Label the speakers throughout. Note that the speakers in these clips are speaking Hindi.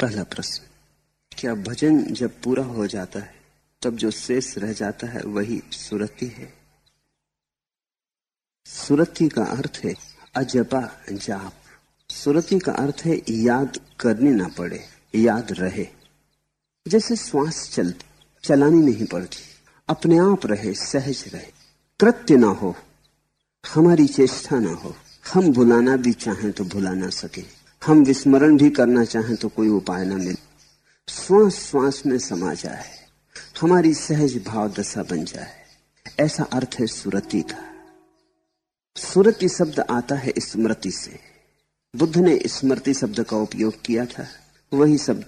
Speaker 1: पहला प्रश्न, क्या भजन जब पूरा हो जाता है, तब जो शेष रह जाता है वही सुरति है? सुरति का अर्थ है, अजपा जाप। सुरति का अर्थ है, याद करनी ना पड़े, याद रहे। जैसे श्वास चल चलानी नहीं पड़ती, अपने आप रहे, सहज रहे, कृत्य ना हो, हमारी चेष्टा ना हो, हम भुलाना भी चाहें तो भुला ना सके। हम विस्मरण भी करना चाहें तो कोई उपाय ना मिले। श्वास श्वास में समा जाए। हमारी सहज भाव दशा बन जाए। ऐसा अर्थ है सुरति का। सुरति शब्द आता है स्मृति से। बुद्ध ने स्मृति शब्द का उपयोग किया था। वही शब्द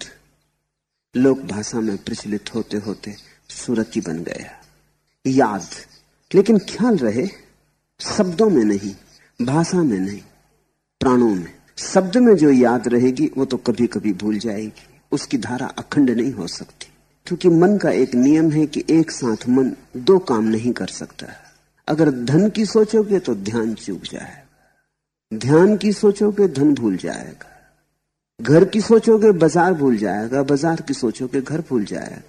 Speaker 1: लोक भाषा में प्रचलित होते होते सुरति बन गया। याद। लेकिन ख्याल रहे, शब्दों में नहीं, भाषा में नहीं, प्राणों में। शब्द में जो याद रहेगी, वो तो कभी कभी भूल जाएगी। उसकी धारा अखंड नहीं हो सकती। क्योंकि मन का एक नियम है कि एक साथ मन दो काम नहीं कर सकता। अगर धन की सोचोगे तो ध्यान चूक जाएगा। ध्यान की सोचोगे, धन भूल जाएगा। घर की सोचोगे, बाज़ार भूल जाएगा। बाज़ार की सोचोगे, घर भूल जाएगा।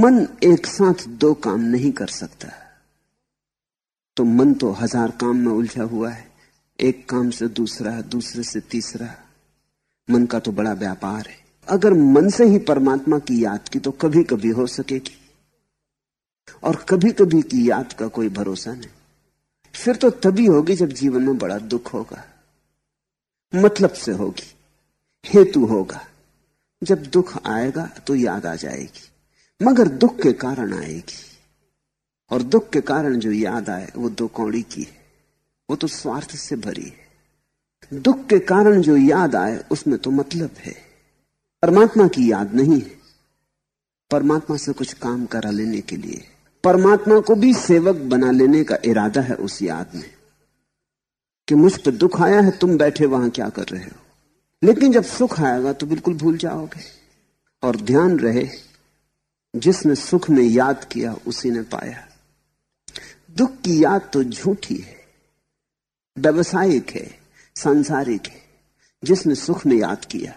Speaker 1: मन एक साथ दो काम नहीं कर सकता। तो मन तो हज़ार काम में उलझा हुआ है। एक काम से दूसरा, दूसरे से तीसरा। मन का तो बड़ा व्यापार है। अगर मन से ही परमात्मा की याद की तो कभी कभी हो सकेगी। और कभी कभी की याद का कोई भरोसा नहीं। फिर तो तभी होगी जब जीवन में बड़ा दुख होगा। मतलब से होगी। हेतु होगा। जब दुख आएगा तो याद आ जाएगी। मगर दुख के कारण आएगी। और दुख के कारण जो याद आए वो दो कौड़ी की है। वो तो स्वार्थ से भरी है। दुख के कारण जो याद आए, उसमें तो मतलब है। परमात्मा की याद नहीं है। परमात्मा से कुछ काम करा लेने के लिए। परमात्मा को भी सेवक बना लेने का इरादा है उस याद में। कि मुझ पर दुख आया है, तुम बैठे वहाँ क्या कर रहे हो? लेकिन जब सुख आएगा तो बिल्कुल भूल जाओगे। और ध्यान रहे, जिसने सुख में याद किया, उसी ने पाया। दुख की याद तो झूठी है। व्यवसायिक है, सांसारिक है, जिसने सुख में याद किया।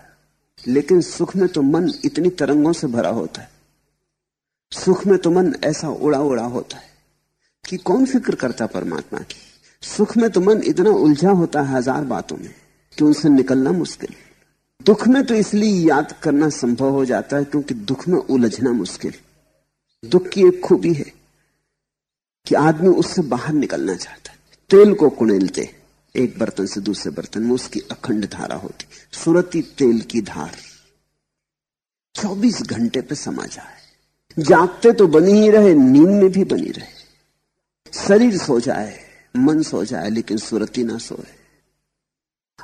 Speaker 1: लेकिन सुख में तो मन इतनी तरंगों से भरा होता है। सुख में तो मन ऐसा उड़ा उड़ा होता है कि कौन फ़िक्र करता परमात्मा की? सुख में तो मन इतना उलझा होता है हज़ार बातों में कि उनसे निकलना मुश्किल। दुख में तो इसलिए याद करना संभव हो जाता है क्योंकि दुख में उलझना मुश्किल। दुख की एक खूबी है कि आदमी उससे बाहर निकलना चाहता है। तेल को कुणेलते। एक बर्तन से दूसरे बर्तन में उसकी अखंड धारा होती। सुरती तेल की धार। 24 घंटे पे समा जाए। जागते तो बनी ही रहे, नींद में भी बनी रहे। शरीर सो जाए, मन सो जाए, लेकिन सुरती ना सोए।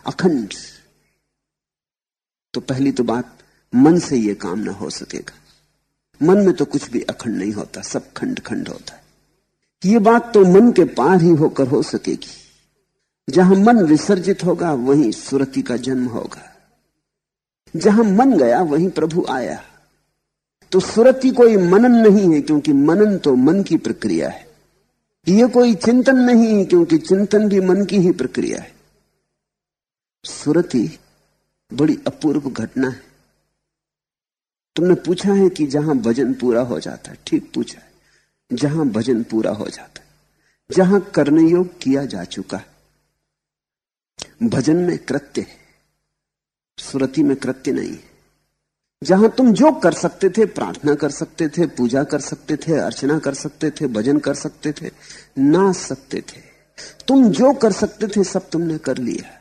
Speaker 1: अखंड। तो पहली तो बात, मन से यह काम ना हो सकेगा। मन में तो कुछ भी अखंड नहीं होता, सब खंड खंड होता है। ये बात तो मन के पार ही होकर हो सकेगी। जहाँ मन विसर्जित होगा, वहीं सुरति का जन्म होगा। जहाँ मन गया, वहीं प्रभु आया। तो सुरति कोई मनन नहीं है, क्योंकि मनन तो मन की प्रक्रिया है। यह कोई चिंतन नहीं है, क्योंकि चिंतन भी मन की ही प्रक्रिया है। सुरति बड़ी अपूर्व घटना है। तुमने पूछा है कि जहाँ भजन पूरा हो जाता है, ठीक पूछा है। जहाँ भजन पूरा हो जाता है, जहाँ करने योग किया जा चुका है। भजन में कृत्य है, सुरति में कृत्य नहीं है। जहाँ तुम जो कर सकते थे, प्रार्थना कर सकते थे, पूजा कर सकते थे, अर्चना कर सकते थे, भजन कर सकते थे, ना सकते थे। तुम जो कर सकते थे, सब तुमने कर लिया।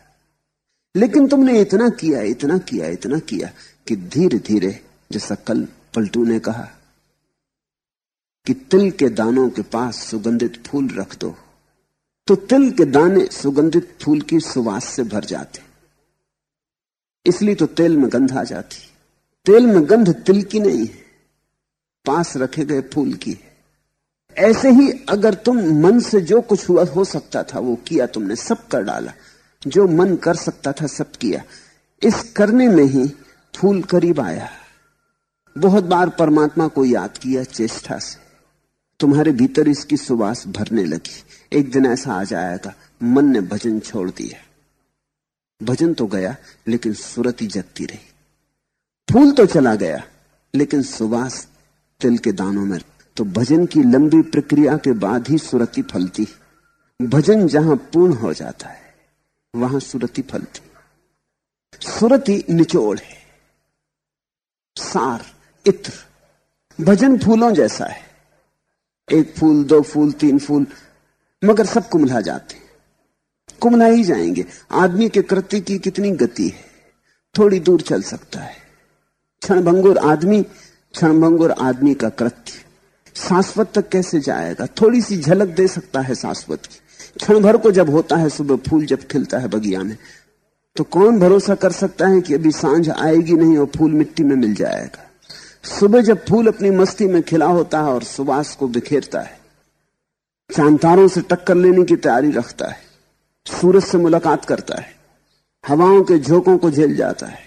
Speaker 1: लेकिन तुमने इतना किया इतना किया इतना किया कि धीरे धीरे जैसा कल पलटू ने कहा कि तिल के दानों के पास सुगंधित फूल रख दो। तो तिल के दाने सुगंधित फूल की सुवास से भर जाते। इसलिए तो तेल में गंध आ जाती। तेल में गंध तिल की नहीं है, पास रखे गए फूल की ऐसे ही अगर तुम मन से जो कुछ हुआ, हो सकता था, वो किया तुमने, सब कर डाला। जो मन कर सकता था, सब किया। इस करने में ही फूल करीब आया। बहुत बार परमात्मा को याद किया, चेष्टा से। तुम्हारे भीतर इसकी सुवास भरने लगी। एक दिन ऐसा आ जाएगा मन ने भजन छोड़ दिया। भजन तो गया, लेकिन सुरति जगती रही। फूल तो चला गया, लेकिन सुबास तिल के दानों में। तो भजन की लंबी प्रक्रिया के बाद ही सुरति फलती। भजन जहाँ पूर्ण हो जाता है, वहाँ सुरति फलती। सुरति निचोड़ है। सार, इत्र, भजन फूलों जैसा है। एक फूल, दो फूल, तीन फूल, मगर सब कुमला जाते कुमला ही जाएँगे। आदमी के कृत्य की कितनी गति है। थोड़ी दूर चल सकता है। क्षणभंगुर आदमी क्षणभंगुर आदमी का कृत्य। शाश्वत तक कैसे जाएगा? थोड़ी सी झलक दे सकता है शाश्वत की। क्षण भर को जब होता है, सुबह फूल जब खिलता है बगिया में तो कौन भरोसा कर सकता है कि अभी साँझ आएगी नहीं और फूल मिट्टी में मिल जाएगा? सुबह जब फूल अपनी मस्ती में खिला होता है और सुबास को बिखेरता है, चांतारों से टक्कर लेने की तैयारी रखता है, सूरज से मुलाकात करता है, हवाओं के झोंकों को झेल जाता है।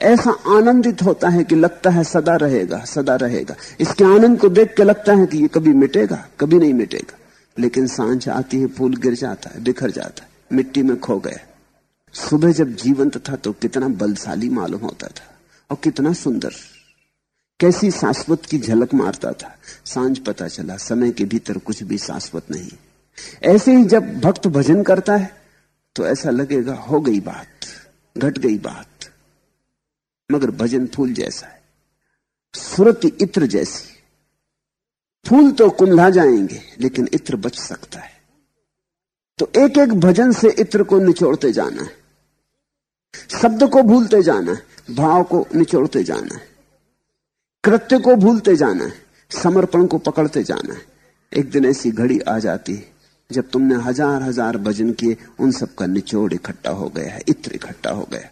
Speaker 1: ऐसा आनंदित होता है कि लगता है सदा रहेगा सदा रहेगा। इसके आनंद को देख के लगता है कि ये कभी मिटेगा, कभी नहीं मिटेगा। लेकिन साँझ आती है, फूल गिर जाता है, बिखर जाता है, मिट्टी में खो गया। सुबह जब जीवंत था तो कितना बलशाली मालूम होता था और कितना सुंदर। कैसी शाश्वत की झलक मारता था। साँझ पता चला, समय के भीतर कुछ भी शाश्वत नहीं। ऐसे ही जब भक्त भजन करता है तो ऐसा लगेगा, हो गई बात, घट गई बात। मगर भजन फूल जैसा है, सुरत इत्र जैसी। फूल तो कुंभला जाएँगे, लेकिन इत्र बच सकता है। तो एक एक भजन से इत्र को निचोड़ते जाना है। शब्द को भूलते जाना है, भाव को निचोड़ते जाना है। कृत्य को भूलते जाना है, समर्पण को पकड़ते जाना है। एक दिन ऐसी घड़ी आ जाती है, जब तुमने हज़ार हज़ार भजन किए, उन सब का निचोड़ इकट्ठा हो गया है, इत्र इकट्ठा हो गया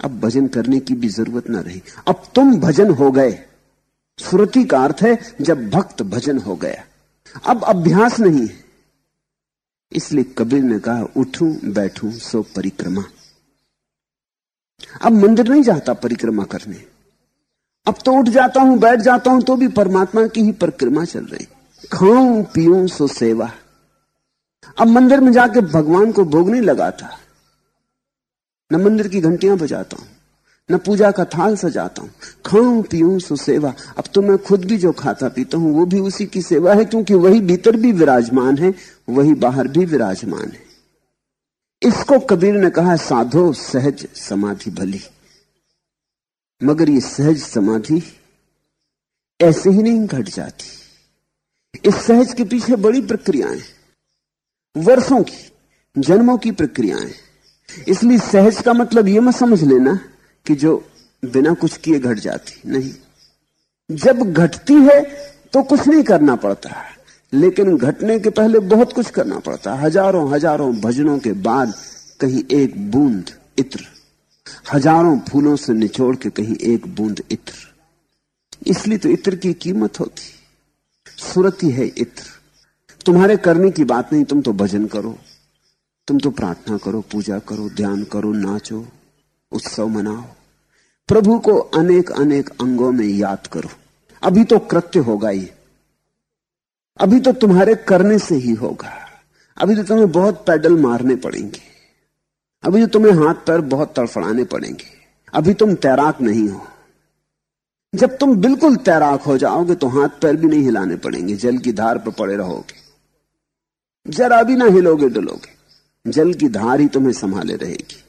Speaker 1: अब भजन करने की भी ज़रूरत ना रही। अब तुम भजन हो गए। श्रुति का अर्थ है, जब भक्त भजन हो गया। अब अभ्यास नहीं है। इसलिए कबीर ने कहा, उठूं, बैठूं, सो परिक्रमा। अब मंदिर नहीं जाता परिक्रमा करने। अब तो उठ जाता हूँ, बैठ जाता हूँ तो भी परमात्मा की ही परिक्रमा चल रही। खाऊं, पीऊं, सो सेवा। अब मंदिर में जाके भगवान को भोग नहीं लगाता। न मंदिर की घंटियाँ बजाता हूँ, न पूजा का थाल सजाता हूँ। खाऊं, पीऊं, सो सेवा। अब तो मैं खुद भी जो खाता पीता हूँ, वो भी उसी की सेवा है, क्योंकि वही भीतर भी विराजमान है, वही बाहर भी विराजमान है। इसको कबीर ने कहा, साधो सहज समाधि भली। मगर ये सहज समाधि ऐसे ही नहीं घट जाती। इस सहज के पीछे बड़ी प्रक्रियाएँ वर्षों की, जन्मों की प्रक्रियाएँ इसलिए सहज का मतलब यह मत समझ लेना कि जो बिना कुछ किए घट जाती, नहीं। जब घटती है तो कुछ नहीं करना पड़ता। लेकिन घटने के पहले बहुत कुछ करना पड़ता। हज़ारों हज़ारों भजनों के बाद कहीं एक बूंद इत्र हज़ारों फूलों से निचोड़ के कहीं एक बूंद इत्र। इसलिए तो इत्र की कीमत होती। सुरती है इत्र। तुम्हारे करने की बात नहीं, तुम तो भजन करो। तुम तो प्रार्थना करो, पूजा करो, ध्यान करो, नाचो, उत्सव मनाओ। प्रभु को अनेक अनेक अंगों में याद करो। अभी तो कृत्य होगा ही अभी तो तुम्हारे करने से ही होगा। अभी तो तुम्हें बहुत पैडल मारने पड़ेंगे। अभी तो तुम्हें हाथ पैर बहुत तड़फड़ाने पड़ेंगे। अभी तुम तैराक नहीं हो। जब तुम बिल्कुल तैराक हो जाओगे तो हाथ पैर भी नहीं हिलाने पड़ेंगे, जल की धार पर पड़े रहोगे। जरा भी ना हिलोगे डुलोगे, जल की धार ही तुम्हें संभाले रहेगी।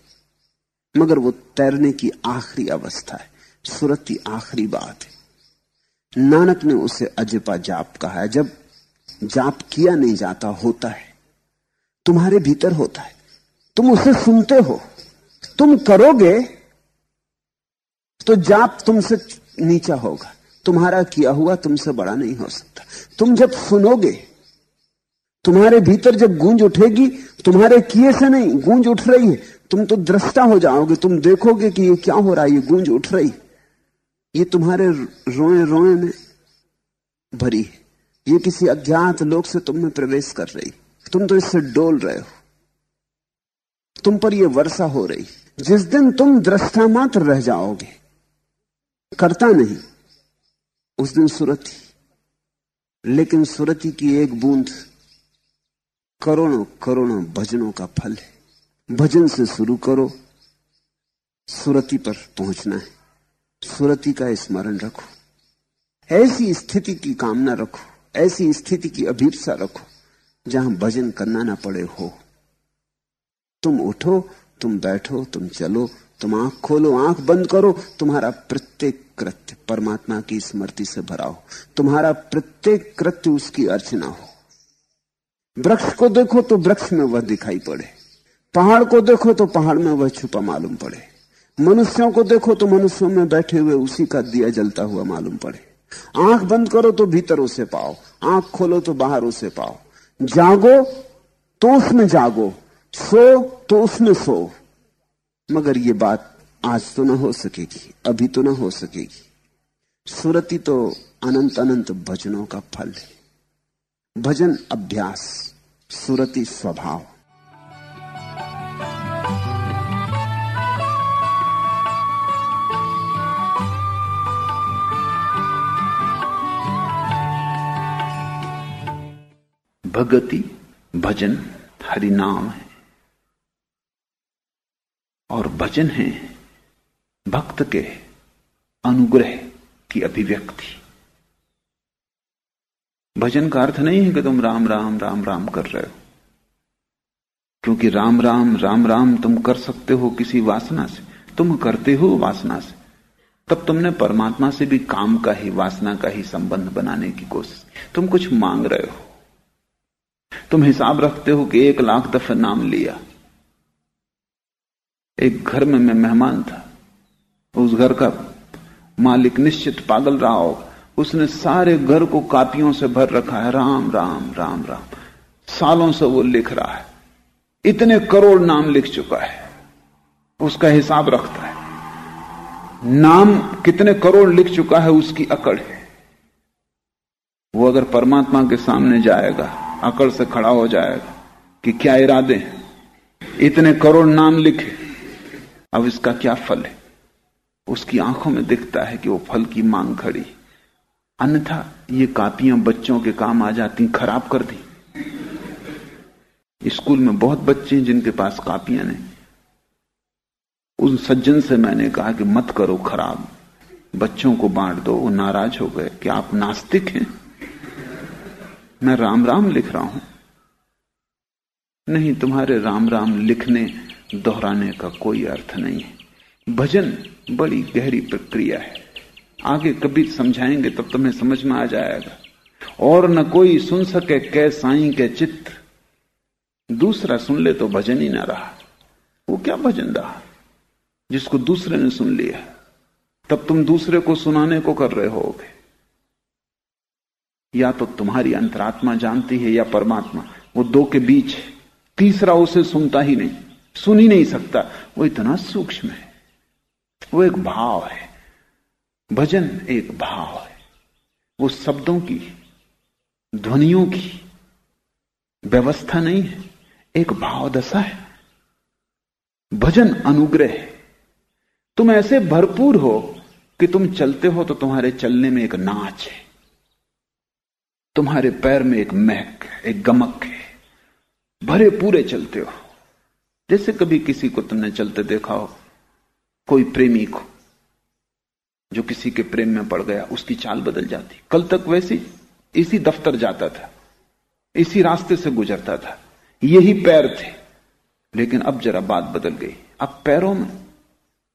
Speaker 1: मगर वो तैरने की आखिरी अवस्था है, सूरत की आखिरी बात है। नानक ने उसे अजपा जाप कहा है, जब जाप किया नहीं जाता, होता है। तुम्हारे भीतर होता है। तुम उसे सुनते हो। तुम करोगे तो जाप तुमसे नीचा होगा। तुम्हारा किया हुआ तुमसे बड़ा नहीं हो सकता। तुम जब सुनोगे, तुम्हारे भीतर जब गूंज उठेगी, तुम्हारे किए से नहीं, गूंज उठ रही है। तुम तो दृष्टा हो जाओगे, तुम देखोगे कि ये क्या हो रहा है, ये गूंज उठ रही ये तुम्हारे रोए रोए में भरी है। ये किसी अज्ञात लोक से तुम में प्रवेश कर रही तुम तो इससे डोल रहे हो। तुम पर यह वर्षा हो रही। जिस दिन तुम दृष्टा मात्र रह जाओगे। करता नहीं। उस दिन सुरती। लेकिन सुरती की एक बूंद करोड़ों करोड़ों भजनों का फल है। भजन से शुरू करो। सुरति पर पहुँचना है। सुरति का स्मरण रखो। ऐसी स्थिति की कामना रखो। ऐसी स्थिति की अभीपसा रखो। जहाँ भजन करना ना पड़े हो। तुम उठो, तुम बैठो, तुम चलो, तुम आँख खोलो, आँख बंद करो, तुम्हारा प्रत्येक कृत्य परमात्मा की स्मृति से भरा हो। तुम्हारा प्रत्येक कृत्य उसकी अर्चना हो। वृक्ष को देखो तो वृक्ष में वह दिखाई पड़े। पहाड़ को देखो तो पहाड़ में वह छुपा मालूम पड़े। मनुष्यों को देखो तो मनुष्यों में बैठे हुए उसी का दिया जलता हुआ मालूम पड़े। आँख बंद करो तो भीतर उसे पाओ, आँख खोलो तो बाहर उसे पाओ। जागो तो उसमें जागो। सो तो उसमें सो। मगर ये बात आज तो ना हो सकेगी, अभी तो ना हो सकेगी। सुरति तो अनंत अनंत भजनों का फल है। भजन अभ्यास, सुरति स्वभाव।
Speaker 2: भगति, भजन हरि नाम है। और भजन है, भक्त के अनुग्रह की अभिव्यक्ति। भजन का अर्थ नहीं है कि तुम राम राम राम राम कर रहे हो। क्योंकि राम राम राम राम तुम कर सकते हो किसी वासना से। तुम करते हो वासना से। तब तुमने परमात्मा से भी काम का ही, वासना का ही संबंध बनाने की कोशिश तुम कुछ मांग रहे हो। तुम हिसाब रखते हो कि एक लाख दफे नाम लिया। एक घर में मैं मेहमान था। उस घर का मालिक निश्चित पागल रहा होगा। उसने सारे घर को कापियों से भर रखा है। राम राम राम राम। सालों से वो लिख रहा है। इतने करोड़ नाम लिख चुका है। उसका हिसाब रखता है। नाम कितने करोड़ लिख चुका है उसकी अकड़ है। वो अगर परमात्मा के सामने जाएगा, अकड़ से खड़ा हो जाएगा कि क्या इरादे इतने करोड़ नाम लिखे। अब इसका क्या फल है? उसकी आँखों में दिखता है कि वो फल की मांग खड़ी। अन्यथा ये कापियाँ बच्चों के काम आ जाती, खराब कर दी। स्कूल में बहुत बच्चे हैं जिनके पास कापियाँ नहीं। उन सज्जन से मैंने कहा कि मत करो खराब। बच्चों को बांट दो, वो नाराज़ हो गए कि आप नास्तिक हैं। मैं राम राम लिख रहा हूँ। नहीं, तुम्हारे राम राम लिखने दोहराने का कोई अर्थ नहीं है। भजन बड़ी गहरी प्रक्रिया है। आगे कभी समझाएँगे तब तुम्हें समझ में आ जाएगा। और न कोई सुन सके कै साई के चित्र। दूसरा सुन ले तो भजन ही ना रहा। वो क्या भजन रहा? जिसको दूसरे ने सुन लिया। तब तुम दूसरे को सुनाने को कर रहे होगे। या तो तुम्हारी अंतरात्मा जानती है या परमात्मा। वो दो के बीच तीसरा उसे सुनता ही नहीं। सुन ही नहीं सकता। वो इतना सूक्ष्म है। वो एक भाव है। भजन एक भाव है। वो शब्दों की, ध्वनियों की व्यवस्था नहीं है। एक भाव दशा है। भजन अनुग्रह है। तुम ऐसे भरपूर हो कि तुम चलते हो तो तुम्हारे चलने में एक नाच है। तुम्हारे पैर में एक महक एक गमक है। भरे पूरे चलते हो। जैसे कभी किसी को तुमने चलते देखा हो, कोई प्रेमी को जो किसी के प्रेम में पड़ गया, उसकी चाल बदल जाती। कल तक वैसी इसी दफ्तर जाता था, इसी रास्ते से गुजरता था। यही पैर थे, लेकिन अब जरा बात बदल गई। अब पैरों में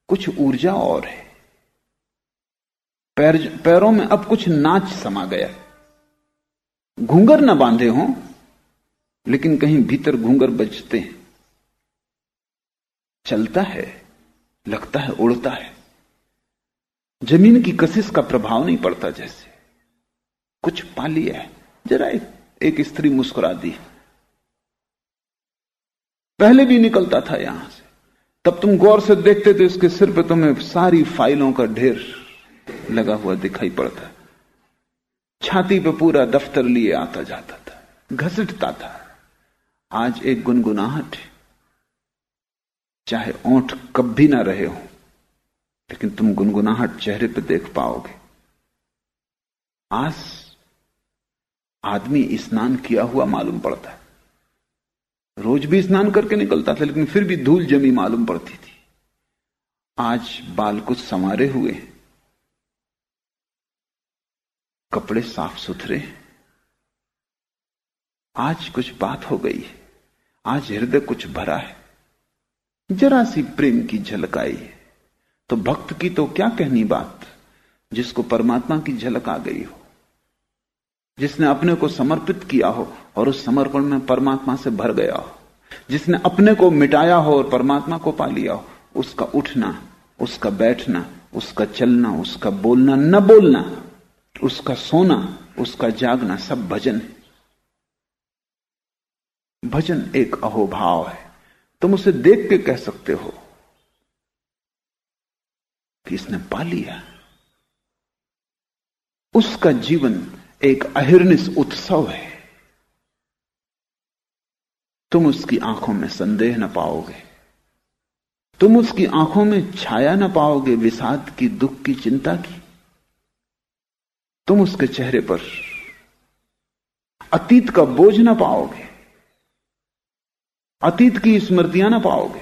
Speaker 2: कुछ ऊर्जा और है। पैर, पैरों में अब कुछ नाच समा गया। घूंगर ना बांधे हों, लेकिन कहीं भीतर घूंगर बजते हैं। चलता है लगता है उड़ता है। ज़मीन की कशिश का प्रभाव नहीं पड़ता जैसे। कुछ पा लिया है जरा एक, एक स्त्री मुस्कुरा दी। पहले भी निकलता था यहाँ से। तब तुम गौर से देखते थे उसके सिर पे तुम्हें सारी फाइलों का ढेर लगा हुआ दिखाई पड़ता। छाती पे पूरा दफ्तर लिए आता जाता था घसीटता था। आज एक गुनगुनाहट चाहे ओठ कब भी ना रहे हो, लेकिन तुम गुनगुनाहट चेहरे पर देख पाओगे। आज आदमी स्नान किया हुआ मालूम पड़ता है। रोज भी स्नान करके निकलता था, लेकिन फिर भी धूल जमी मालूम पड़ती थी। आज बाल कुछ संवारे हुए कपड़े साफ़ सुथरे आज कुछ बात हो गई है। आज हृदय कुछ भरा है। जरा सी प्रेम की झलक आई। तो भक्त की तो क्या कहनी बात? जिसको परमात्मा की झलक आ गई हो। जिसने अपने को समर्पित किया हो और उस समर्पण में परमात्मा से भर गया हो। जिसने अपने को मिटाया हो और परमात्मा को पा लिया हो। उसका उठना, उसका बैठना, उसका चलना, उसका बोलना, न बोलना, उसका सोना, उसका जागना सब भजन। है भजन एक अहोभाव है। तुम उसे देख के कह सकते हो कि इसने पा लिया। उसका जीवन एक अहिर्निश उत्सव है। तुम उसकी आँखों में संदेह न पाओगे। तुम उसकी आँखों में छाया न पाओगे विषाद की, दुख की, चिंता की। तुम उसके चेहरे पर अतीत का बोझ ना पाओगे। अतीत की स्मृतियाँ ना पाओगे।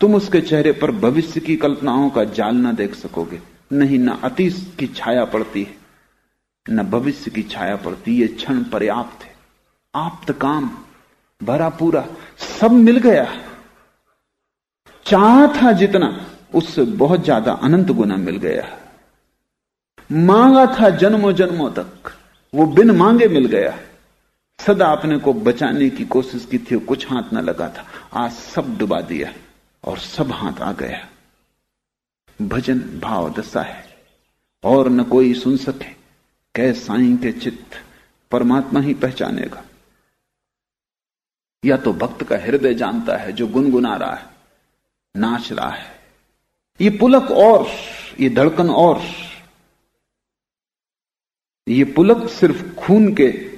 Speaker 2: तुम उसके चेहरे पर भविष्य की कल्पनाओं का जाल ना देख सकोगे। नहीं, ना अतीत की छाया पड़ती है, न भविष्य की छाया पड़ती ये क्षण पर्याप्त है। आप्त काम, भरा पूरा, सब मिल गया। चाह था जितना, उससे बहुत ज़्यादा अनंत गुना मिल गया। मांगा था जन्मों जन्मों तक, वो बिन मांगे मिल गया। सदा अपने को बचाने की कोशिश की थी, कुछ हाथ न लगा था। आज सब डुबा दिया और सब हाथ आ गया भजन भाव दशा है और न कोई सुन सके कह साई के चित्त परमात्मा ही पहचानेगा। या तो भक्त का हृदय जानता है जो गुनगुना रहा है, नाच रहा है। ये पुलक और, ये धड़कन और, ये पुलक सिर्फ़ खून के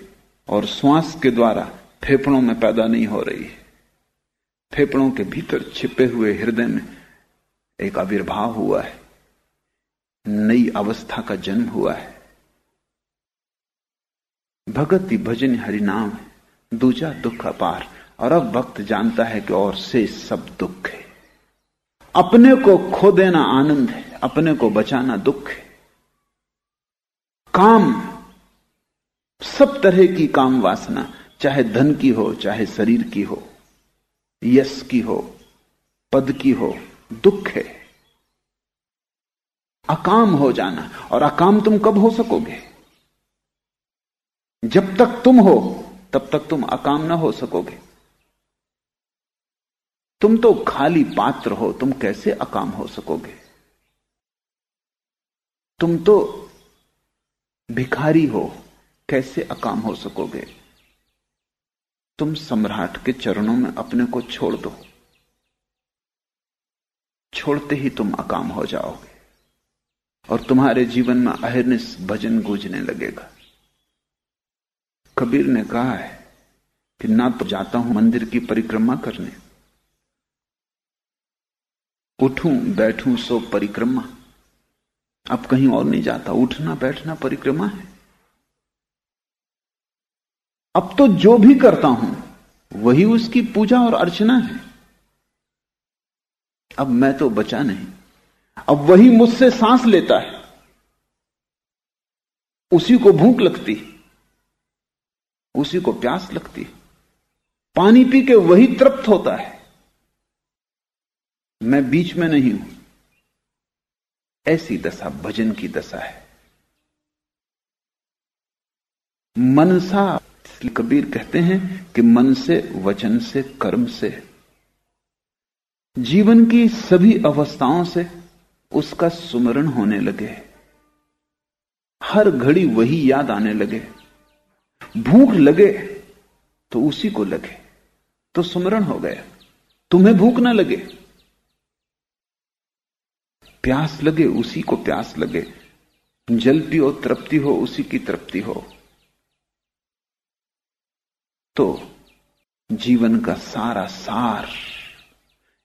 Speaker 2: और श्वास के द्वारा फेफड़ों में पैदा नहीं हो रही। है फेफड़ों के भीतर छिपे हुए हृदय में एक आविर्भाव हुआ है। नई अवस्था का जन्म हुआ है। भगति भजन हरिनाम है। दूजा दुख अपार। और अब भक्त जानता है कि और से सब दुख है। अपने को खो देना आनंद है। अपने को बचाना दुख है। काम सब तरह की काम वासना, चाहे धन की हो, चाहे शरीर की हो, यश की हो, पद की हो, दुख है। अकाम हो जाना, और अकाम तुम कब हो सकोगे? जब तक तुम हो, तब तक तुम अकाम ना हो सकोगे। तुम तो खाली पात्र हो, तुम कैसे अकाम हो सकोगे? तुम तो भिखारी हो कैसे अकाम हो सकोगे? तुम सम्राट के चरणों में अपने को छोड़ दो। छोड़ते ही तुम अकाम हो जाओगे और तुम्हारे जीवन में अहिर्निश भजन गूंजने लगेगा। कबीर ने कहा है कि ना तो जाता हूँ मंदिर की परिक्रमा करने। उठूं, बैठूं सो परिक्रमा। अब कहीं और नहीं जाता। उठना, बैठना परिक्रमा है। अब तो जो भी करता हूँ, वही उसकी पूजा और अर्चना है। अब मैं तो बचा नहीं। अब वही मुझसे सांस लेता है। उसी को भूख लगती उसी को प्यास लगती पानी पी के वही तृप्त होता है। मैं बीच में नहीं हूँ। ऐसी दशा, भजन की दशा है। मनसा कबीर कहते हैं कि मन से, वचन से, कर्म से जीवन की सभी अवस्थाओं से उसका सुमरण होने लगे। हर घड़ी वही याद आने लगे। भूख लगे तो उसी को लगे। तो सुमरण हो गया। तुम्हें भूख ना लगे। प्यास लगे, उसी को प्यास लगे। जल पियो तृप्ति हो, उसी की तृप्ति हो। तो जीवन का सारा सार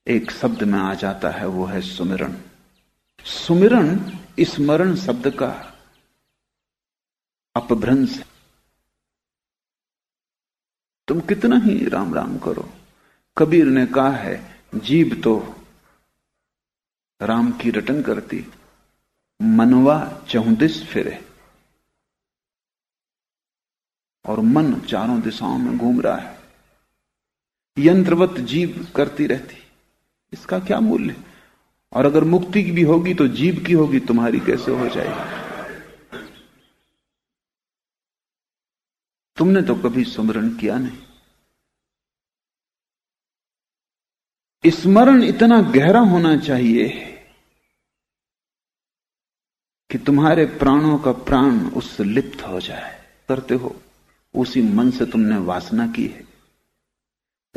Speaker 2: एक शब्द में आ जाता है, वो है सुमिरण सुमिरण स्मरण शब्द का अपभ्रंश है। तुम कितना ही राम राम करो। कबीर ने कहा है जीव तो राम की रटन करती, मनवा चौदिस फिरे। और मन चारों दिशाओं में घूम रहा है। यंत्रवत जीव करती रहती। इसका क्या मूल्य? और अगर मुक्ति की भी होगी तो जीव की होगी, तुम्हारी कैसे हो जाएगी? तुमने तो कभी स्मरण किया नहीं। स्मरण इतना गहरा होना चाहिए कि तुम्हारे प्राणों का प्राण उससे लिप्त हो जाए। करते हो। उसी मन से तुमने वासना की है।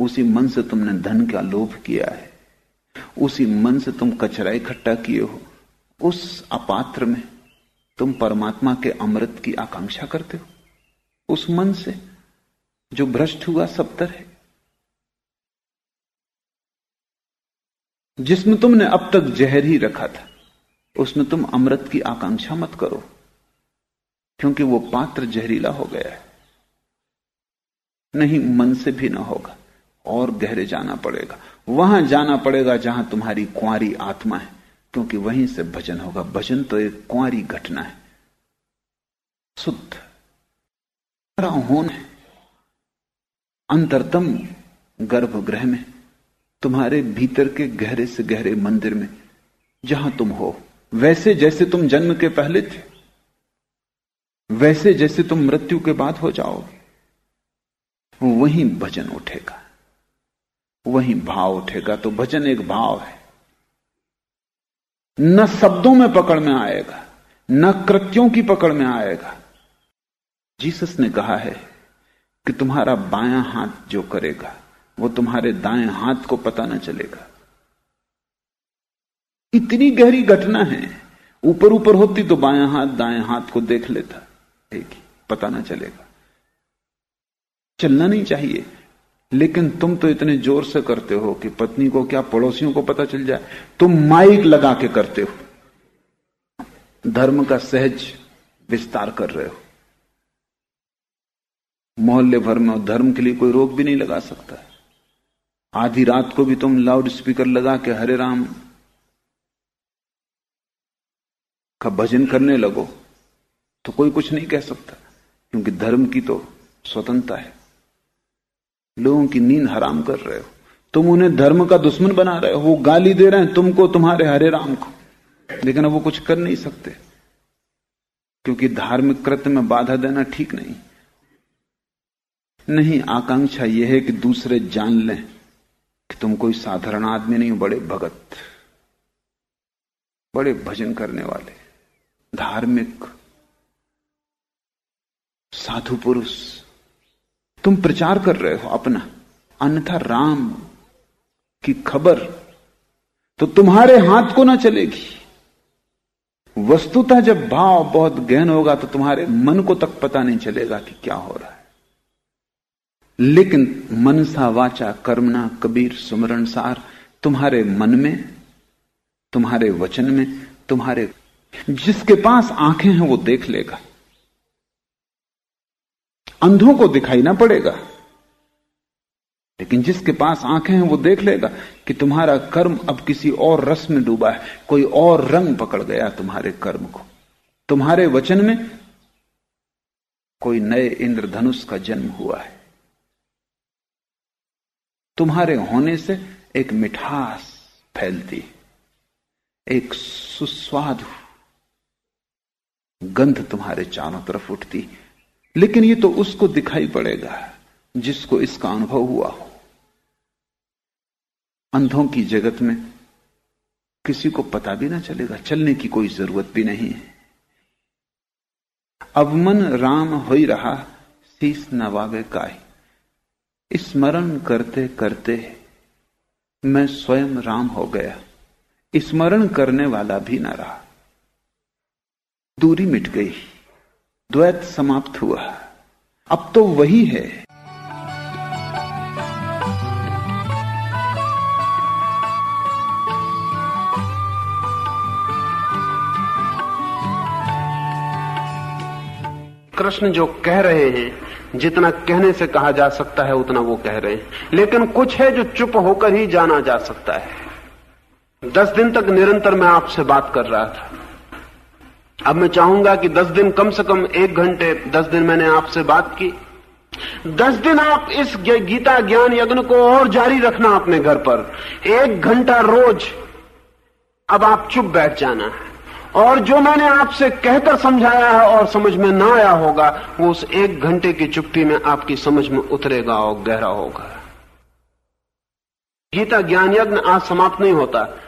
Speaker 2: उसी मन से तुमने धन का लोभ किया है। उसी मन से तुम कचरा इकट्ठा किए हो। उस अपात्र में तुम परमात्मा के अमृत की आकांक्षा करते हो। उस मन से जो भ्रष्ट हुआ सब तरह। जिसमें तुमने अब तक जहर ही रखा था, उसमें तुम अमृत की आकांक्षा मत करो, क्योंकि वो पात्र जहरीला हो गया है। नहीं, मन से भी ना होगा। और गहरे जाना पड़ेगा। वहाँ जाना पड़ेगा जहाँ तुम्हारी कुंवारी आत्मा है, क्योंकि वहीं से भजन होगा। भजन तो एक कुंवारी घटना है। शुद्ध। होन अंतरतम गर्भगृह में, तुम्हारे भीतर के गहरे से गहरे मंदिर में, जहाँ तुम हो, वैसे जैसे तुम जन्म के पहले थे, वैसे जैसे तुम मृत्यु के बाद हो जाओगे। वहीं भजन उठेगा। वहीं भाव उठेगा तो भजन एक भाव है। न शब्दों में पकड़ में आएगा, न कृत्यों की पकड़ में आएगा। जीसस ने कहा है कि तुम्हारा बायां हाथ जो करेगा, वो तुम्हारे दाएँ हाथ को पता न चलेगा। इतनी गहरी घटना है, ऊपर ऊपर होती तो बायां हाथ दाएँ हाथ को देख लेता पता ना चलेगा। चलना नहीं चाहिए। लेकिन तुम तो इतने ज़ोर से करते हो कि पत्नी को क्या पड़ोसियों को पता चल जाए? तुम माइक लगा के करते हो। धर्म का सहज विस्तार कर रहे हो। मोहल्ले भर में धर्म के लिए कोई रोक भी नहीं लगा सकता। आधी रात को भी तुम लाउड स्पीकर लगा के हरे राम का भजन करने लगो तो कोई कुछ नहीं कह सकता, क्योंकि धर्म की तो स्वतंत्रता है। लोगों की नींद हराम कर रहे हो। तुम उन्हें धर्म का दुश्मन बना रहे हो। वो गाली दे रहे हैं तुमको, तुम्हारे हरे राम को। लेकिन वो कुछ कर नहीं सकते। क्योंकि धार्मिक कृत्य में बाधा देना ठीक नहीं। नहीं, आकांक्षा यह है कि दूसरे जान लें कि तुम कोई साधारण आदमी नहीं बड़े भगत। बड़े भजन करने वाले। धार्मिक साधु पुरुष। तुम प्रचार कर रहे हो अपना, अन्यथा राम की खबर तो तुम्हारे हाथ को ना चलेगी। वस्तुतः जब भाव बहुत गहन होगा तो तुम्हारे मन को तक पता नहीं चलेगा कि क्या हो रहा है। लेकिन मनसा वाचा कर्मणा कबीर सुमरण सार, तुम्हारे मन में, तुम्हारे वचन में, तुम्हारे जिसके पास आँखें हैं वो देख लेगा। अंधों को दिखाई ना पड़ेगा। लेकिन जिसके पास आँखें हैं, वो देख लेगा कि तुम्हारा कर्म अब किसी और रस में डूबा है। कोई और रंग पकड़ गया तुम्हारे कर्म को। तुम्हारे वचन में कोई नए इंद्रधनुष का जन्म हुआ है। तुम्हारे होने से एक मिठास फैलती एक सुस्वादु गंध तुम्हारे चारों तरफ़ उठती लेकिन ये तो उसको दिखाई पड़ेगा जिसको इसका अनुभव हुआ हो। अंधों की जगत में किसी को पता भी ना चलेगा, चलने की कोई ज़रूरत भी नहीं है। अब मन राम हो ही रहा शीस नवावे काय स्मरण करते करते मैं स्वयं राम हो गया। स्मरण करने वाला भी ना रहा। दूरी मिट गई। द्वैत समाप्त हुआ। अब तो वही है।
Speaker 3: कृष्ण जो कह रहे हैं, जितना कहने से कहा जा सकता है, उतना वो कह रहे हैं। लेकिन कुछ है जो चुप होकर ही जाना जा सकता है। दस दिन तक निरंतर मैं आपसे बात कर रहा था। अब मैं चाहूँगा कि दस दिन कम से कम एक घंटे, दस दिन मैंने आपसे बात की। दस दिन आप इस गीता ज्ञान यज्ञ को और जारी रखना अपने घर पर। एक घंटा रोज। अब आप चुप बैठ जाना है। और जो मैंने आपसे कहकर समझाया है और समझ में ना आया होगा, वो उस एक घंटे की चुप्पी में आपकी समझ में उतरेगा और गहरा होगा। गीता ज्ञान यज्ञ आज समाप्त नहीं होता।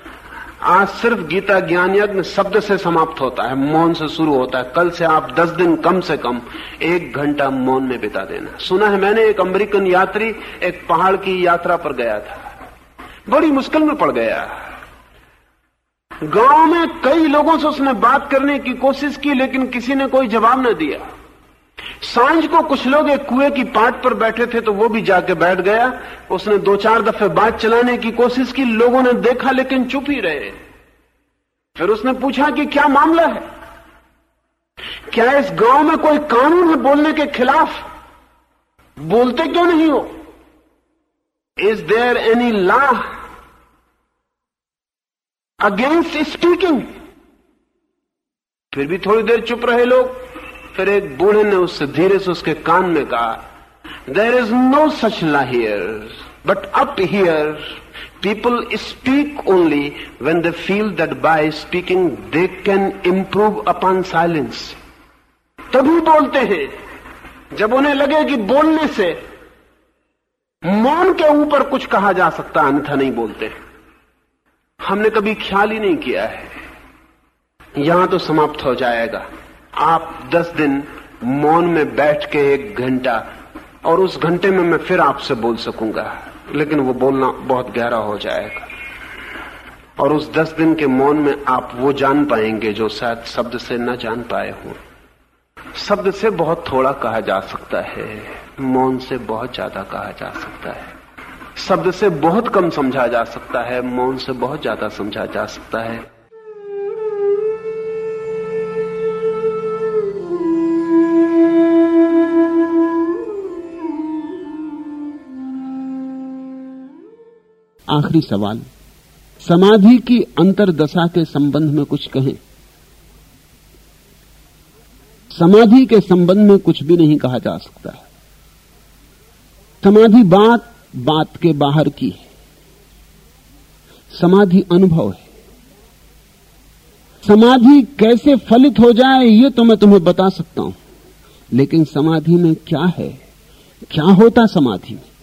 Speaker 3: आज सिर्फ़ गीता ज्ञान यज्ञ शब्द से समाप्त होता है, मौन से शुरू होता है, कल से आप दस दिन कम से कम एक घंटा मौन में बिता देना सुना है मैंने एक अमेरिकन यात्री एक पहाड़ की यात्रा पर गया था। बड़ी मुश्किल में पड़ गया। गाँव में कई लोगों से उसने बात करने की कोशिश की, लेकिन किसी ने कोई जवाब न दिया। साँझ को कुछ लोग एक कुएँ की पाट पर बैठे थे तो वो भी जाके बैठ गया। उसने दो चार दफे बात चलाने की कोशिश की, लोगों ने देखा लेकिन चुप ही रहे। फिर उसने पूछा कि क्या मामला है? क्या इस गाँव में कोई कानून है बोलने के खिलाफ? बोलते क्यों नहीं हो? Is there any law against speaking फिर भी थोड़ी देर चुप रहे लोग। फिर एक बूढ़े ने उससे धीरे से उसके कान में कहा there is no such law here but up here people speak only when they feel that by speaking they can improve upon silence तभी बोलते हैं, जब उन्हें लगे कि बोलने से मौन के ऊपर कुछ कहा जा सकता, अन्यथा नहीं बोलते। हमने कभी ख्याल ही नहीं किया है। यहाँ तो समाप्त हो जाएगा। आप दस दिन मौन में बैठ के एक घंटा, और उस घंटे में मैं फिर आपसे बोल सकूँगा, लेकिन वो बोलना बहुत गहरा हो जाएगा। और उस दस दिन के मौन में आप वो जान पाएँगे जो शायद शब्द से न जान पाए हो। शब्द से बहुत थोड़ा कहा जा सकता है, मौन से बहुत ज़्यादा कहा जा सकता है। शब्द से बहुत कम समझा जा सकता है, मौन से बहुत ज़्यादा समझा जा सकता है।
Speaker 1: आखिरी सवाल। समाधि की अंतरदशा के संबंध में कुछ कहें। समाधि के संबंध में कुछ भी नहीं कहा जा सकता। समाधि बात बात के बाहर की है। समाधि अनुभव है। समाधि कैसे फलित हो जाए, ये तो मैं तुम्हें बता सकता हूँ। लेकिन समाधि में क्या है? क्या होता समाधि में?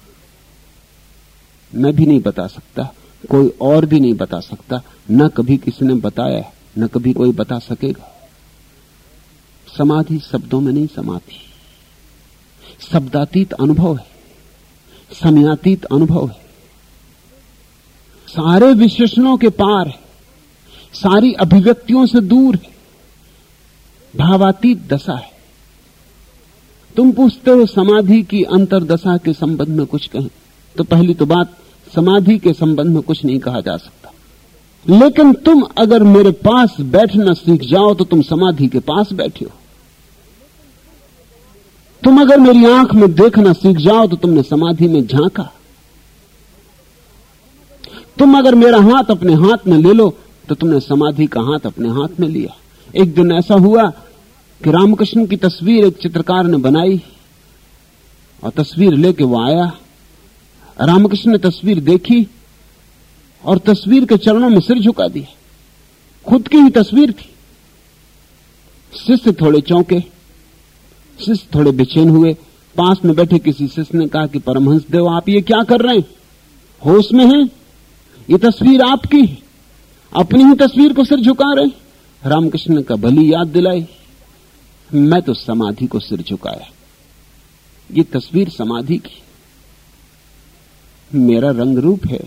Speaker 1: मैं भी नहीं बता सकता, कोई और भी नहीं बता सकता, न कभी किसी ने बताया न कभी कोई बता सकेगा। समाधि शब्दों में नहीं समाधि। शब्दातीत अनुभव है, समयातीत अनुभव है। सारे विशेषणों के पार है, सारी अभिव्यक्तियों से दूर है, भावातीत दशा है। तुम पूछते हो समाधि की अंतरदशा के संबंध में कुछ कहें। तो पहली तो बात, समाधि के संबंध में कुछ नहीं कहा जा सकता। लेकिन तुम अगर मेरे पास बैठना सीख जाओ तो तुम समाधि के पास बैठे हो। तुम अगर मेरी आँख में देखना सीख जाओ तो तुमने समाधि में झांका। तुम अगर मेरा हाथ अपने हाथ में ले लो तो तुमने समाधि का हाथ अपने हाथ में लिया। एक दिन ऐसा हुआ कि रामकृष्ण की तस्वीर एक चित्रकार ने बनाई, और तस्वीर लेके वो आया। रामकृष्ण ने तस्वीर देखी और तस्वीर के चरणों में सिर झुका दिया खुद की ही तस्वीर थी। शिष्य थोड़े चौंके, शिष्य थोड़े बेचैन हुए। पास में बैठे किसी शिष्य ने कहा कि परमहंस देव, आप ये क्या कर रहे हैं? होश में हैं? ये तस्वीर आपकी है। अपनी ही तस्वीर को सिर झुका रहे रामकृष्ण का भली याद दिलाई। मैं तो समाधि को सिर झुकाया। ये तस्वीर समाधि की मेरा रंग रूप है,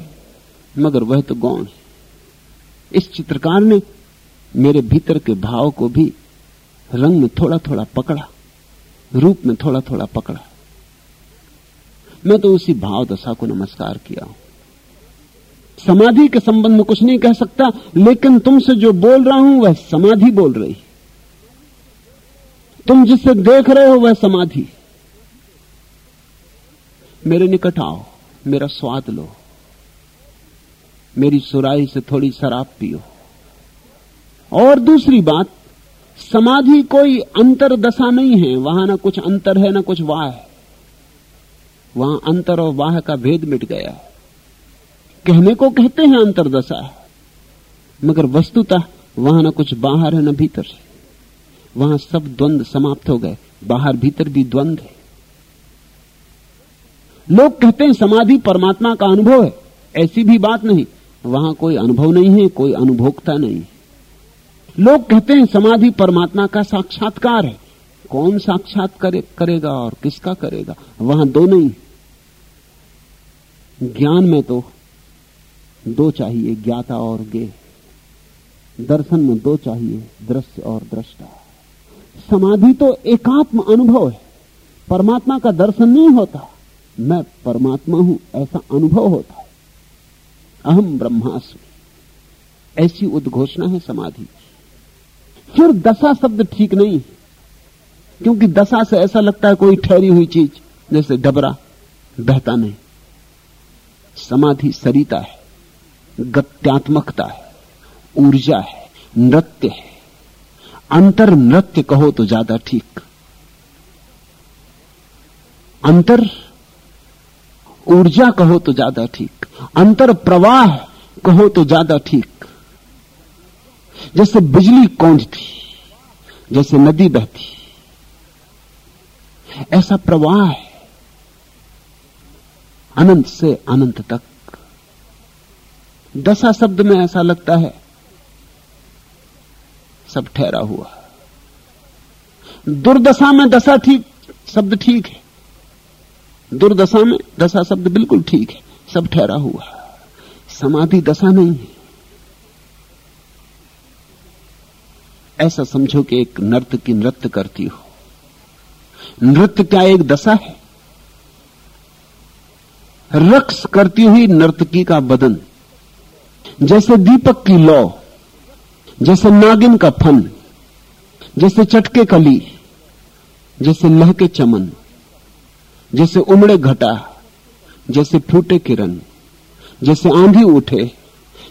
Speaker 1: मगर वह तो गौण है। इस चित्रकार ने मेरे भीतर के भाव को भी रंग में थोड़ा थोड़ा पकड़ा, रूप में थोड़ा थोड़ा पकड़ा। मैं तो उसी भाव दशा को नमस्कार किया हूँ। समाधि के संबंध में कुछ नहीं कह सकता, लेकिन तुमसे जो बोल रहा हूँ, वह समाधि बोल रही। तुम जिससे देख रहे हो, वह समाधि। मेरे निकट आओ। मेरा स्वाद लो। मेरी सुराई से थोड़ी शराब पियो। और दूसरी बात, समाधि कोई अंतर दशा नहीं है। वहाँ ना कुछ अंतर है, ना कुछ वाह है। वहाँ अंतर और वाह का भेद मिट गया कहने को कहते हैं अंतरदशा मगर वस्तुतः वहाँ ना कुछ बाहर है, ना भीतर है। वहाँ सब द्वंद समाप्त हो गए। बाहर भीतर भी द्वंद है। लोग कहते हैं समाधि परमात्मा का अनुभव है। ऐसी भी बात नहीं। वहाँ कोई अनुभव नहीं है कोई अनुभोक्ता नहीं है। लोग कहते हैं समाधि परमात्मा का साक्षात्कार है। कौन साक्षात करे, करेगा और किसका करेगा? वहाँ दो नहीं ज्ञान में तो दो चाहिए ज्ञाता और गे दर्शन में दो चाहिए दृश्य और दृष्टा। समाधि तो एकात्म अनुभव है। परमात्मा का दर्शन नहीं होता। मैं परमात्मा हूँ, ऐसा अनुभव होता है। अहम ब्रह्मास्मि। ऐसी उद्घोषणा है समाधि। फिर दशा शब्द ठीक नहीं क्योंकि दशा से ऐसा लगता है कोई ठहरी हुई चीज़, जैसे डबरा बहता नहीं। समाधि सरिता है, गत्यात्मकता है, ऊर्जा है, नृत्य है। अंतर नृत्य कहो तो ज़्यादा ठीक। अंतर ऊर्जा कहो तो ज़्यादा ठीक, अंतर प्रवाह कहो तो ज़्यादा ठीक। जैसे बिजली कौंधती, जैसे नदी बहती, ऐसा प्रवाह है, अनंत से अनंत तक। दशा शब्द में ऐसा लगता है, सब ठहरा हुआ। दुर्दशा में दशा ठीक, शब्द ठीक है। दुर्दशा में दशा शब्द बिल्कुल ठीक है, सब ठहरा हुआ समाधि दशा नहीं है। ऐसा समझो कि एक नर्त की नृत्य करती हो। नृत्य क्या एक दशा है? रक्स करती हुई नर्तकी का बदन, जैसे दीपक की लौ, जैसे नागिन का फन, जैसे चटके कली, जैसे लहके चमन। जैसे उमड़े घटा, जैसे फूटे किरण, जैसे आंधी उठे,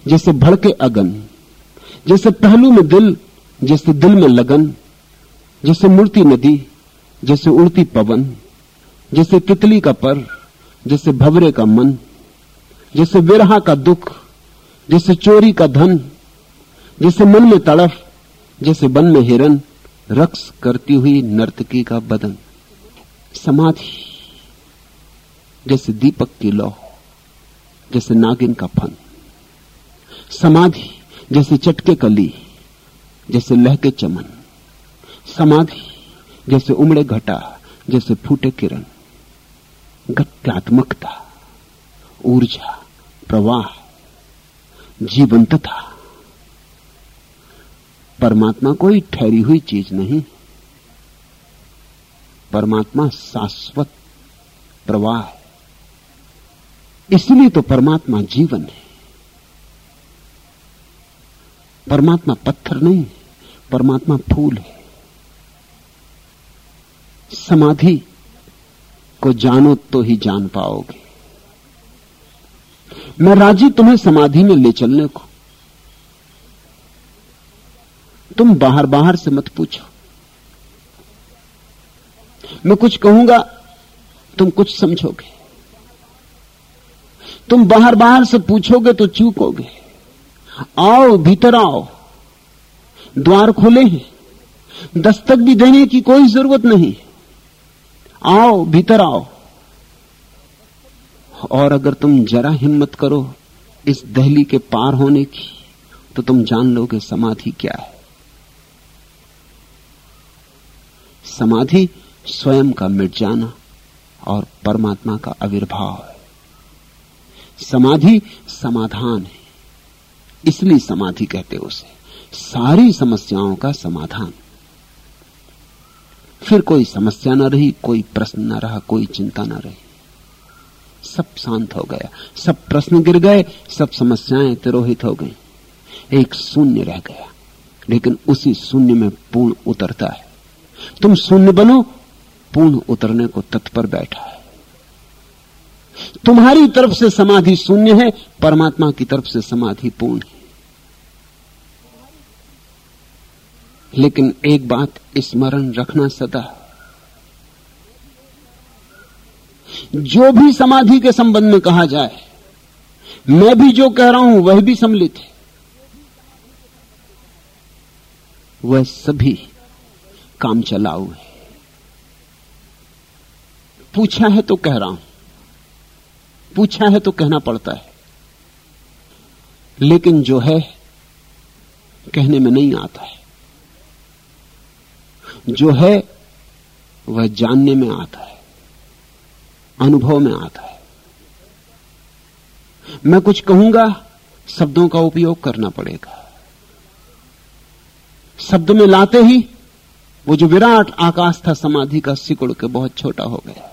Speaker 1: जैसे भड़के अगन, जैसे पहलू में दिल, जैसे दिल में लगन, जैसे मूर्ति नदी, जैसे उड़ती पवन, जैसे तितली का पर, जैसे भवरे का मन, जैसे विरहा का दुख, जैसे चोरी का धन, जैसे मन में तड़फ, जैसे वन में हिरन, रक्स करती हुई नर्तकी का बदन। समाधि। जैसे दीपक की लौ जैसे नागिन का फन, समाधि जैसे चटके कली जैसे लहके चमन, समाधि जैसे उमड़े घटा, जैसे फूटे किरण गत्यात्मकता ऊर्जा, प्रवाह जीवंतता परमात्मा कोई ठहरी हुई चीज़ नहीं। परमात्मा शाश्वत प्रवाह है। इसलिए तो परमात्मा जीवन है। परमात्मा पत्थर नहीं परमात्मा फूल है। समाधि को जानो तो ही जान पाओगे। मैं राज़ी तुम्हें समाधि में ले चलने को। तुम बाहर बाहर से मत पूछो। मैं कुछ कहूँगा, तुम कुछ समझोगे। तुम बाहर बाहर से पूछोगे तो चूकोगे। आओ, भीतर आओ। द्वार खुले हैं। दस्तक भी देने की कोई ज़रूरत नहीं। आओ, भीतर आओ। और अगर तुम जरा हिम्मत करो इस दहली के पार होने की तो तुम जान लोगे समाधि क्या है। समाधि स्वयं का मिट जाना और परमात्मा का आविर्भाव है। समाधि समाधान है। इसलिए समाधि कहते उसे। सारी समस्याओं का समाधान। फिर कोई समस्या ना रही, कोई प्रश्न ना रहा, कोई चिंता न रही। सब शांत हो गया। सब प्रश्न गिर गए, सब समस्याएँ तिरोहित हो गई। एक शून्य रह गया। लेकिन उसी शून्य में पूर्ण उतरता है। तुम शून्य बनो, पूर्ण उतरने को तत्पर बैठा है। तुम्हारी तरफ़ से समाधि शून्य है, परमात्मा की तरफ़ से समाधि पूर्ण है। लेकिन एक बात स्मरण रखना सदा। जो भी समाधि के संबंध में कहा जाए, मैं भी जो कह रहा हूँ, वह भी सम्मिलित है। वह सभी काम चलाऊ है। पूछा है तो कह रहा हूँ। पूछा है तो कहना पड़ता है। लेकिन जो है, कहने में नहीं आता है। जो है, वह जानने में आता है। अनुभव में आता है। मैं कुछ कहूँगा, शब्दों का उपयोग करना पड़ेगा। शब्द में लाते ही, वो जो विराट आकाश था समाधि का सिकुड़ के बहुत छोटा हो गया।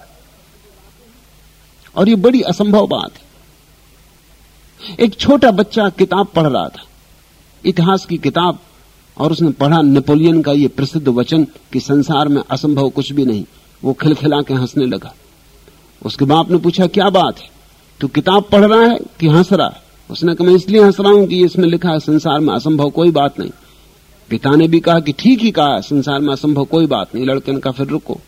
Speaker 1: और ये बड़ी असंभव बात है। एक छोटा बच्चा किताब पढ़ रहा था। इतिहास की किताब और उसने पढ़ा नेपोलियन का ये प्रसिद्ध वचन कि संसार में असंभव कुछ भी नहीं, वो खिलखिला के हंसने लगा। उसके बाप ने पूछा, क्या बात है? तू किताब पढ़ रहा है कि हंस रहा है? उसने कहा, मैं इसलिए हंस रहा हूँ कि इसमें लिखा है, संसार में असंभव कोई बात नहीं। पिता ने भी कहा कि ठीक ही कहा संसार में असंभव कोई बात नहीं, लड़के ने कहा, फिर रुको।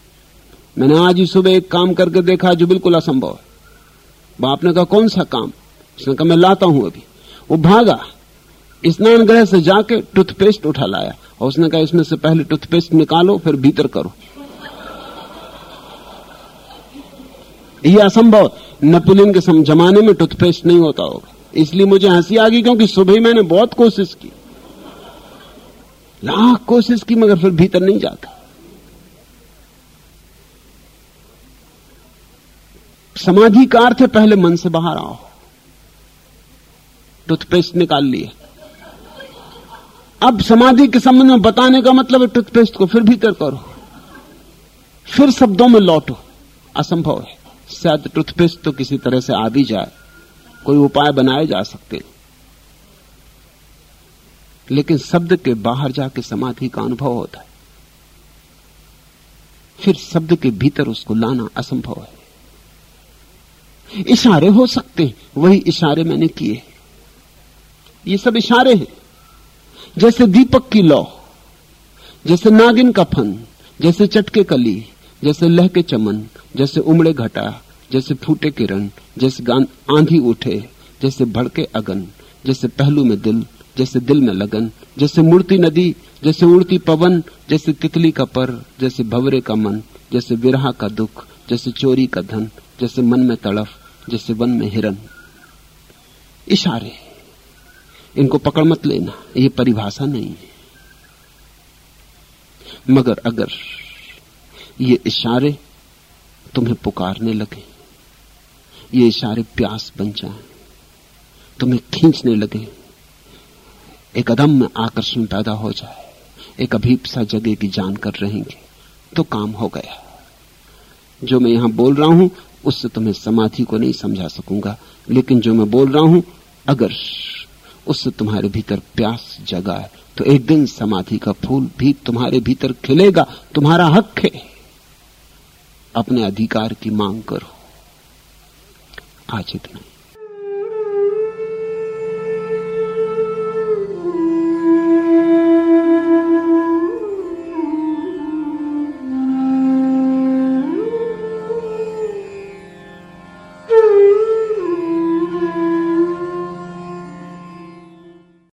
Speaker 1: मैंने आज ही सुबह एक काम करके देखा जो बिल्कुल असंभव है। बाप ने कहा, कौन सा काम? उसने कहा, मैं लाता हूँ अभी। वो भागा स्नान गृह से जाके टूथपेस्ट उठा लाया और उसने कहा, इसमें से पहले टूथपेस्ट निकालो, फिर भीतर करो। यह असंभव, नेपोलियन के जमाने में टूथपेस्ट नहीं होता होगा। इसलिए मुझे हँसी आ गई क्योंकि सुबह मैंने बहुत कोशिश की। लाख कोशिश की, मगर फिर भीतर नहीं जाता। समाधि का अर्थ है पहले मन से बाहर आओ। टूथपेस्ट निकाल लिए। अब समाधि के संबंध में बताने का मतलब है टूथपेस्ट को फिर भीतर करो। फिर शब्दों में लौटो। असंभव है। शायद टूथपेस्ट तो किसी तरह से आ भी जाए। कोई उपाय बनाए जा सकते लेकिन शब्द के बाहर जाके समाधि का अनुभव होता है। फिर शब्द के भीतर उसको लाना असंभव है। इशारे हो सकते हैं, वही इशारे मैंने किए ये सब इशारे हैं। जैसे दीपक की लौ, जैसे नागिन का फन, जैसे चटके कली, जैसे लह के चमन, जैसे उमड़े घटा, जैसे फूटे किरण, जैसे आंधी उठे, जैसे भड़के अगन, जैसे पहलू में दिल, जैसे दिल में लगन, जैसे मूर्ति नदी, जैसे उड़ती पवन, जैसे तितली का पर, जैसे भवरे का मन, जैसे विरहा का दुख, जैसे चोरी का धन, जैसे मन में तड़फ जैसे वन में हिरन, इशारे, इनको पकड़ मत लेना, ये परिभाषा नहीं है। मगर अगर ये इशारे तुम्हें पुकारने लगे, ये इशारे प्यास बन जाए, तुम्हें खींचने लगे, एक अदम में आकर्षण पैदा हो जाए, एक अभीपसा जगह की जानकर रहेंगे तो काम हो गया। जो मैं यहाँ बोल रहा हूँ उससे तुम्हें समाधि को नहीं समझा सकूँगा। लेकिन जो मैं बोल रहा हूँ, अगर उससे तुम्हारे भीतर प्यास जगा है तो एक दिन समाधि का फूल भी तुम्हारे भीतर खिलेगा। तुम्हारा हक है। अपने अधिकार की मांग करो। आज इतना